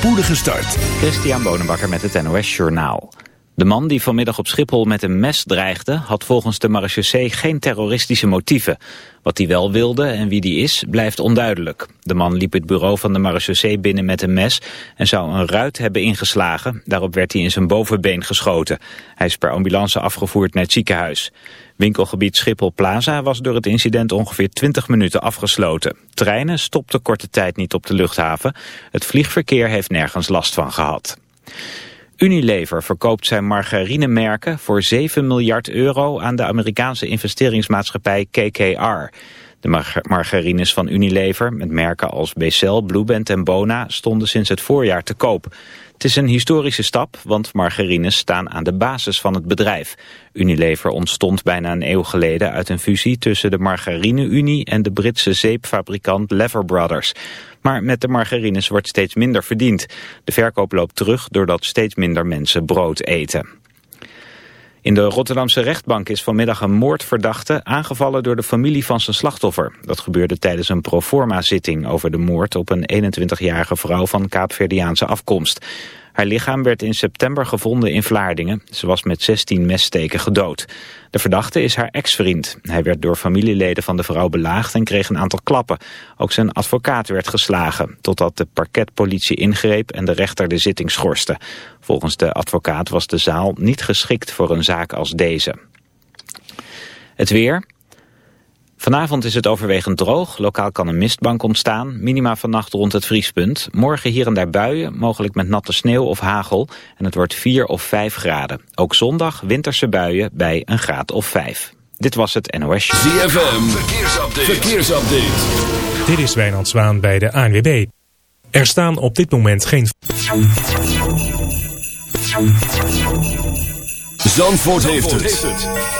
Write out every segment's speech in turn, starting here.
spoedige start. Christian Bonenbakker met het NOS Journaal. De man die vanmiddag op Schiphol met een mes dreigde... had volgens de marechaussee geen terroristische motieven. Wat hij wel wilde en wie die is, blijft onduidelijk. De man liep het bureau van de marechaussee binnen met een mes... en zou een ruit hebben ingeslagen. Daarop werd hij in zijn bovenbeen geschoten. Hij is per ambulance afgevoerd naar het ziekenhuis. Winkelgebied Schiphol Plaza was door het incident ongeveer 20 minuten afgesloten. Treinen stopten korte tijd niet op de luchthaven. Het vliegverkeer heeft nergens last van gehad. Unilever verkoopt zijn margarinemerken voor 7 miljard euro aan de Amerikaanse investeringsmaatschappij KKR. De margarines van Unilever, met merken als Becel, Blueband en Bona, stonden sinds het voorjaar te koop. Het is een historische stap, want margarines staan aan de basis van het bedrijf. Unilever ontstond bijna een eeuw geleden uit een fusie tussen de Margarine-Unie en de Britse zeepfabrikant Lever Brothers. Maar met de margarines wordt steeds minder verdiend. De verkoop loopt terug doordat steeds minder mensen brood eten. In de Rotterdamse rechtbank is vanmiddag een moordverdachte aangevallen door de familie van zijn slachtoffer. Dat gebeurde tijdens een proforma-zitting over de moord op een 21-jarige vrouw van Kaapverdiaanse afkomst. Haar lichaam werd in september gevonden in Vlaardingen. Ze was met 16 messteken gedood. De verdachte is haar ex-vriend. Hij werd door familieleden van de vrouw belaagd en kreeg een aantal klappen. Ook zijn advocaat werd geslagen, totdat de parketpolitie ingreep en de rechter de zitting schorste. Volgens de advocaat was de zaal niet geschikt voor een zaak als deze. Het weer... Vanavond is het overwegend droog. Lokaal kan een mistbank ontstaan. Minima vannacht rond het vriespunt. Morgen hier en daar buien, mogelijk met natte sneeuw of hagel. En het wordt 4 of 5 graden. Ook zondag winterse buien bij een graad of 5. Dit was het NOS ZFM, verkeersupdate. verkeersupdate. Dit is Wijnand Zwaan bij de ANWB. Er staan op dit moment geen... Zandvoort, heeft, het.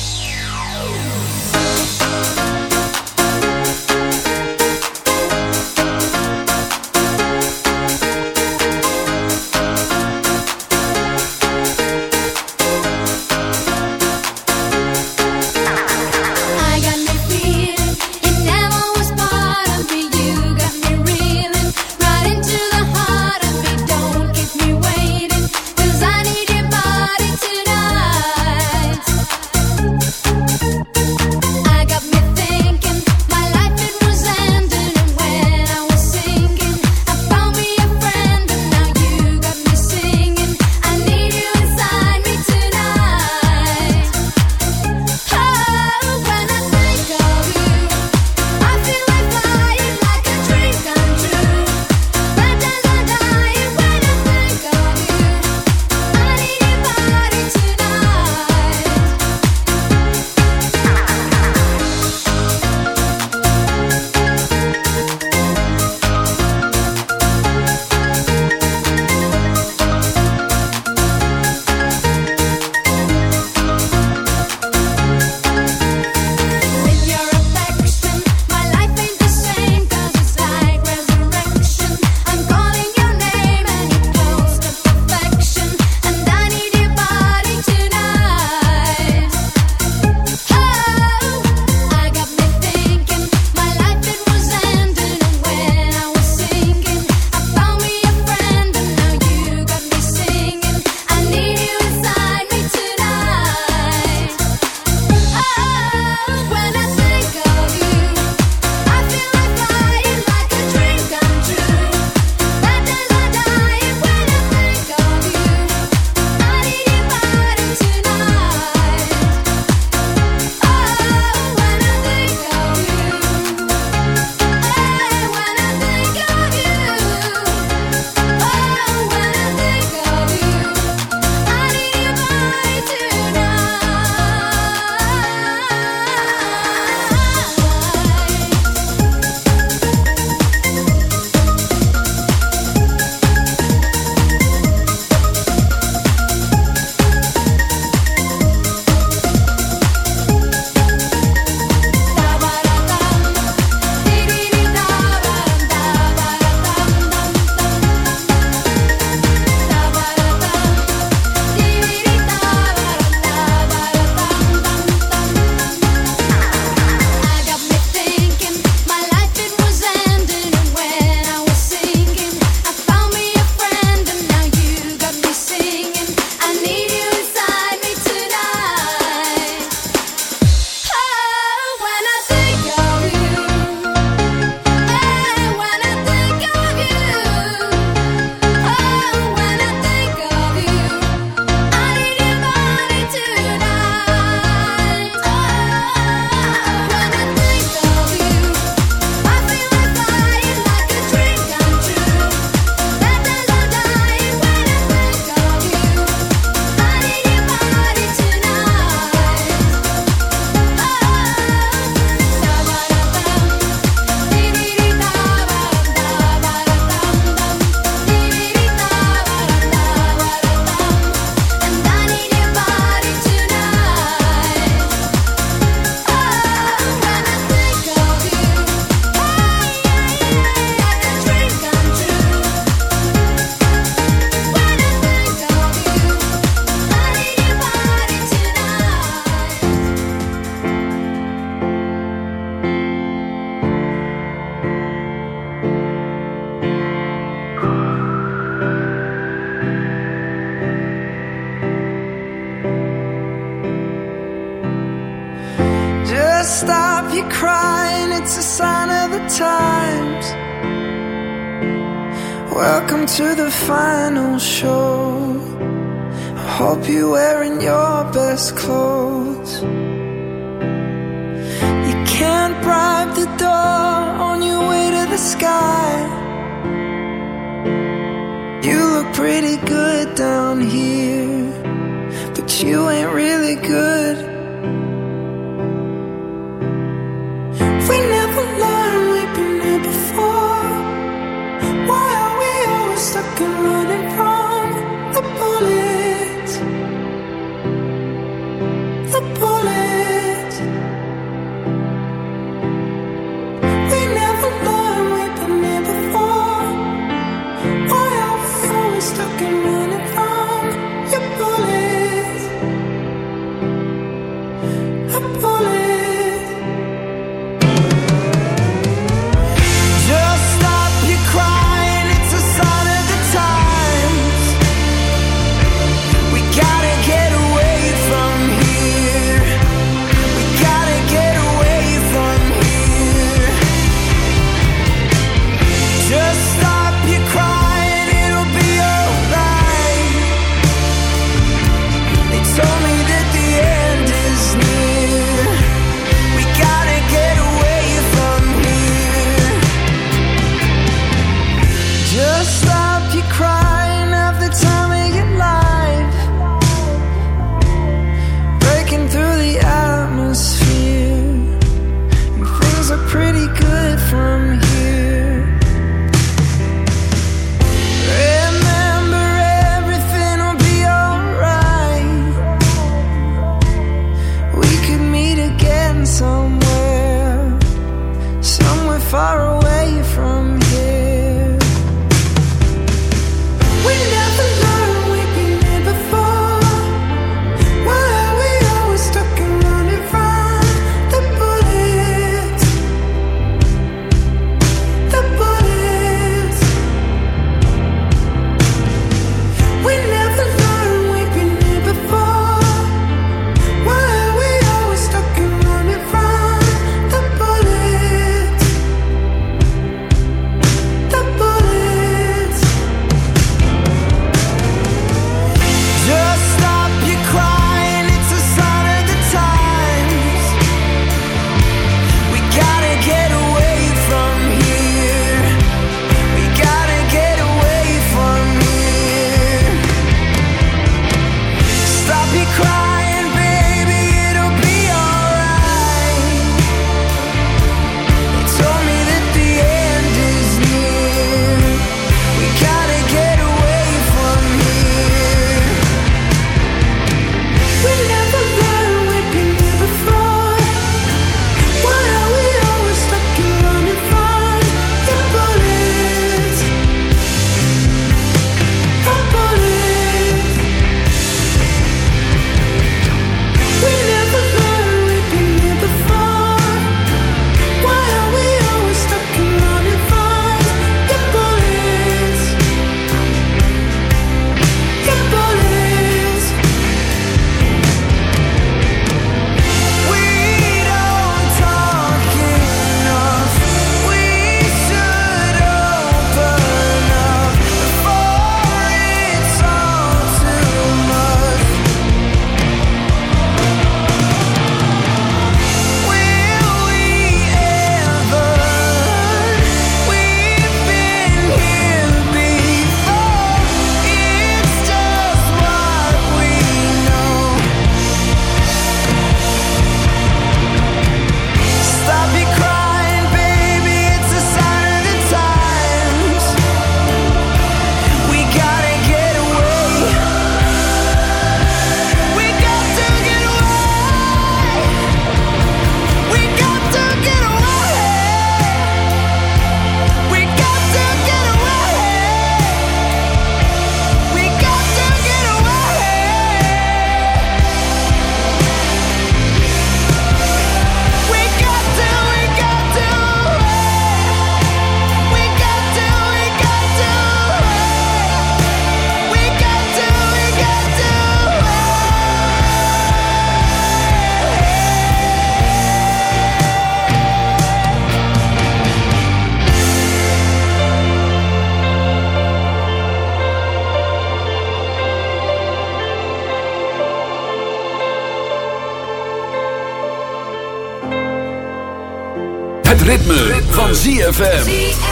ZFM.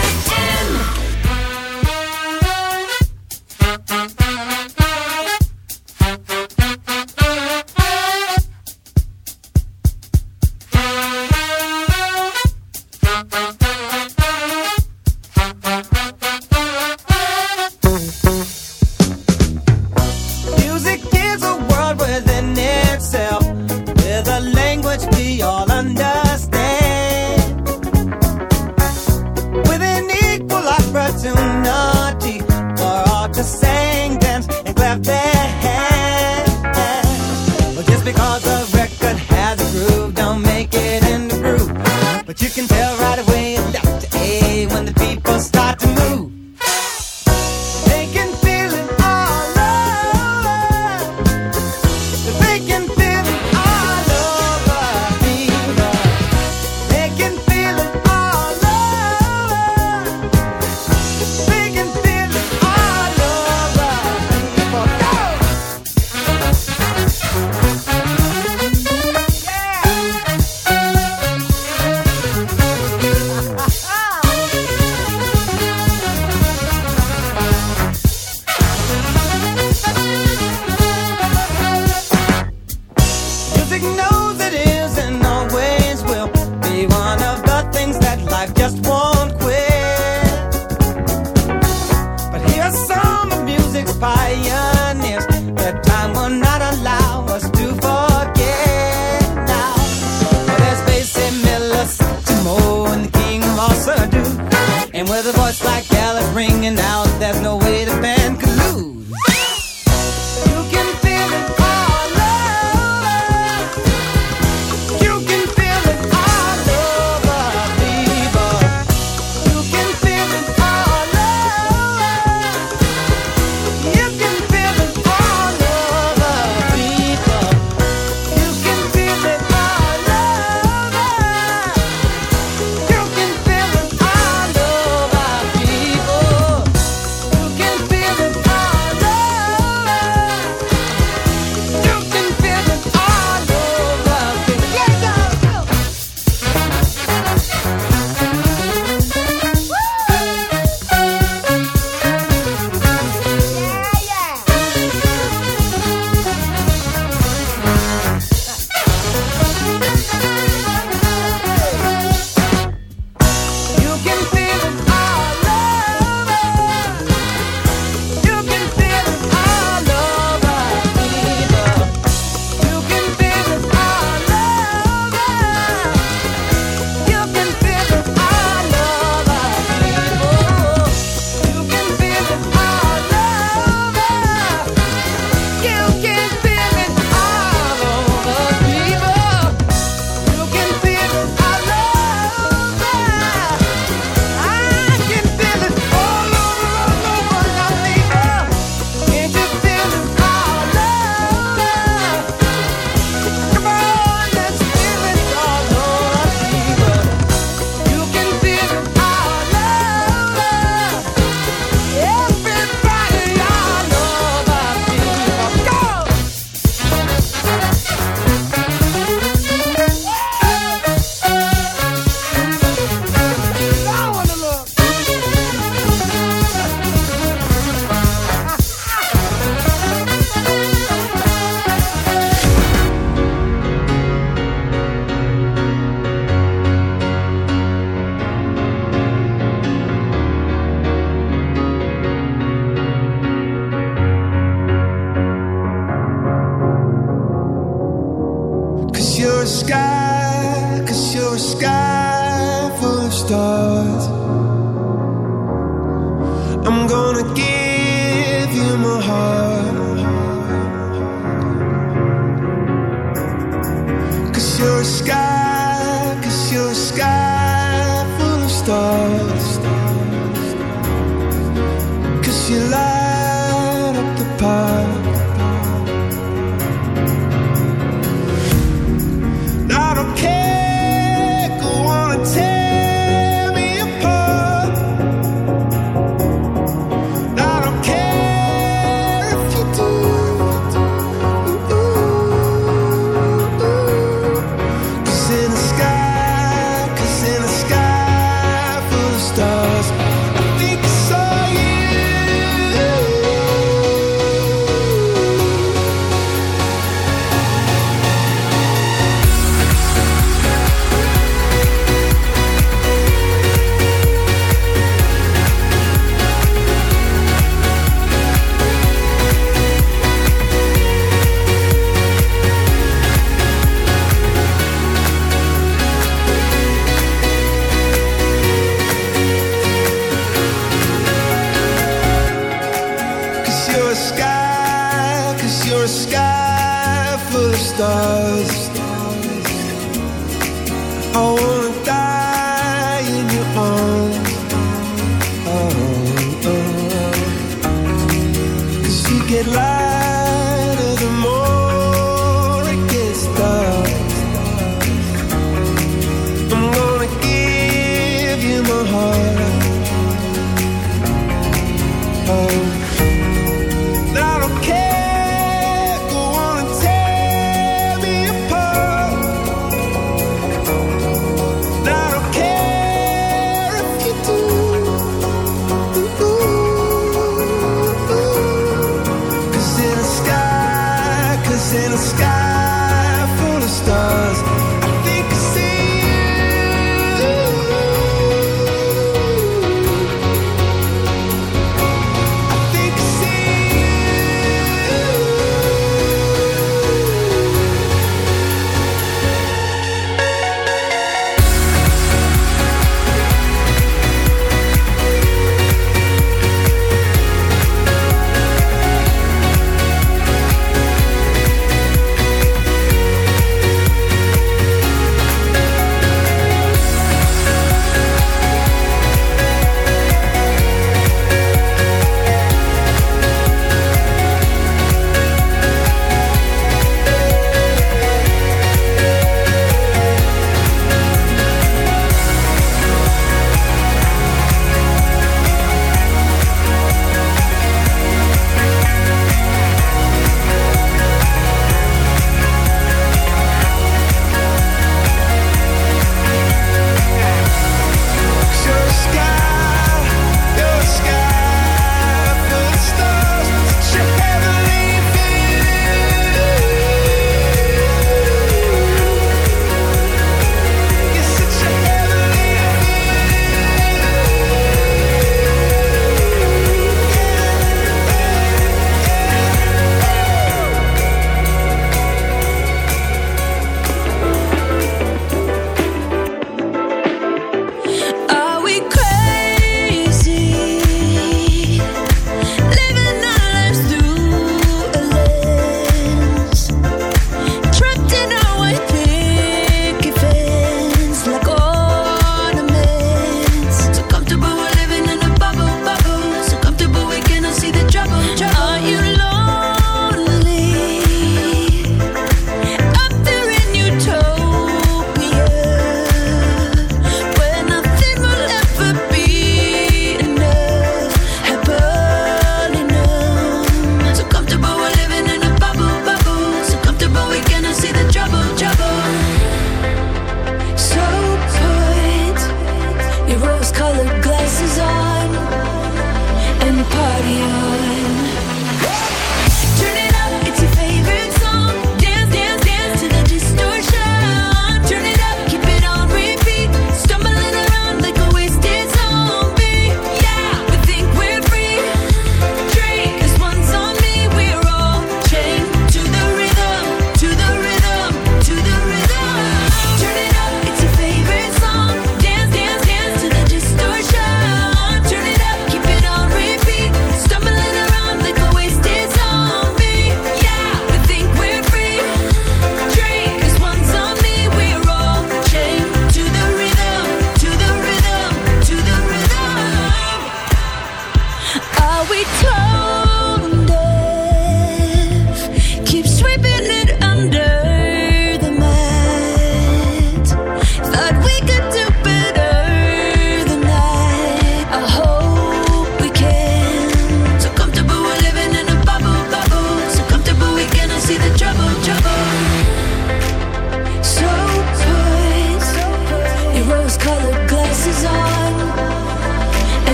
Color. colored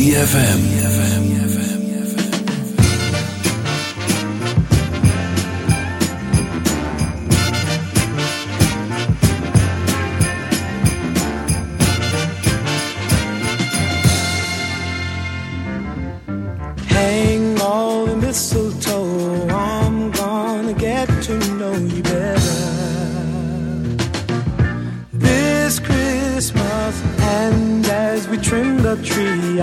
ZFM.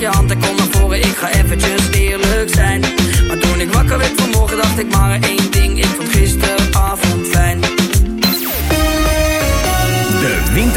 je hand en kom naar voren. Ik ga eventjes eerlijk zijn. Maar toen ik wakker werd vanmorgen, dacht ik maar één ding. Ik vond gisteravond fijn.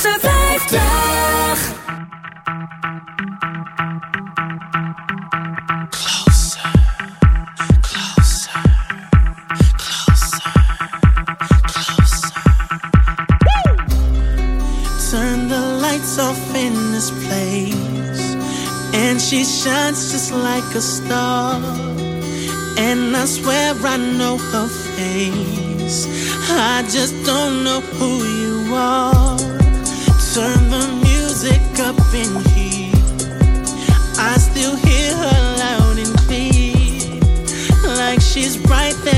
De Winterse 50. Turn the lights off in this place. And she shines just like a star. And I swear I know her face. I just don't know who you are. Turn the music up in here. I still hear her loud and clear. Like she's right there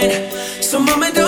mine. So, mama, don't.